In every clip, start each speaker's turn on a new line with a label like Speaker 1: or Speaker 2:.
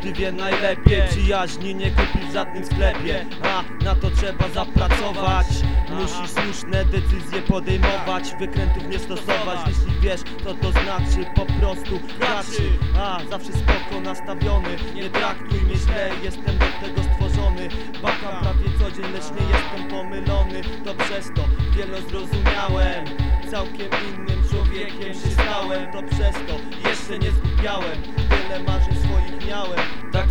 Speaker 1: Każdy wie najlepiej Przyjaźni nie kupisz w żadnym sklepie. A na to trzeba zapracować. Musisz słuszne decyzje podejmować Wykrętów nie stosować. Jeśli wiesz co to znaczy Po prostu graczy A zawsze spoko nastawiony Nie traktuj mnie źle Jestem do tego stworzony. Bakam prawie codziennie lecz nie jestem pomylony To przez to wiele zrozumiałem. Całkiem innym człowiekiem się stałem To przez to jeszcze nie zgubiałem. Wiele marzeń swoich miałem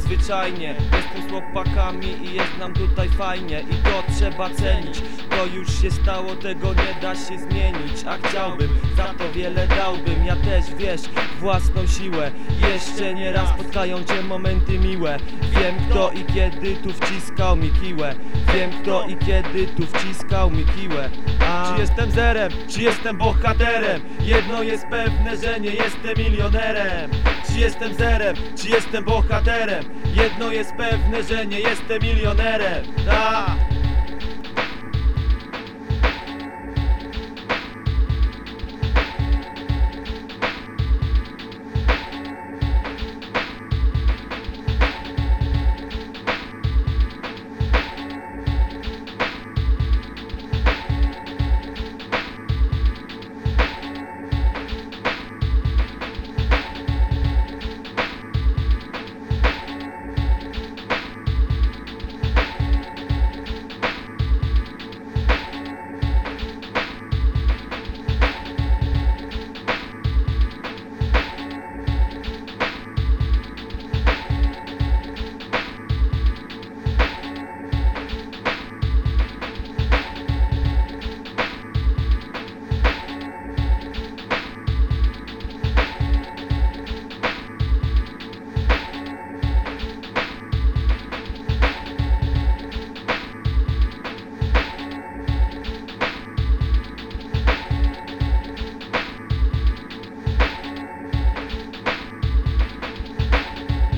Speaker 1: zwyczajnie Jestem z chłopakami i jest nam tutaj fajnie I to trzeba cenić. To już się stało, tego nie da się zmienić. A chciałbym, za to wiele dałbym. Ja też wiesz, własną siłę. Jeszcze nie raz spotkają cię momenty miłe. Wiem kto i kiedy tu wciskał mi kiłę. Wiem kto i kiedy tu wciskał mi kiłę. A... Czy jestem zerem, czy jestem bohaterem? Jedno jest pewne, że nie jestem milionerem. Czy jestem zerem, czy jestem bohaterem Jedno jest pewne, że nie jestem milionerem. Tak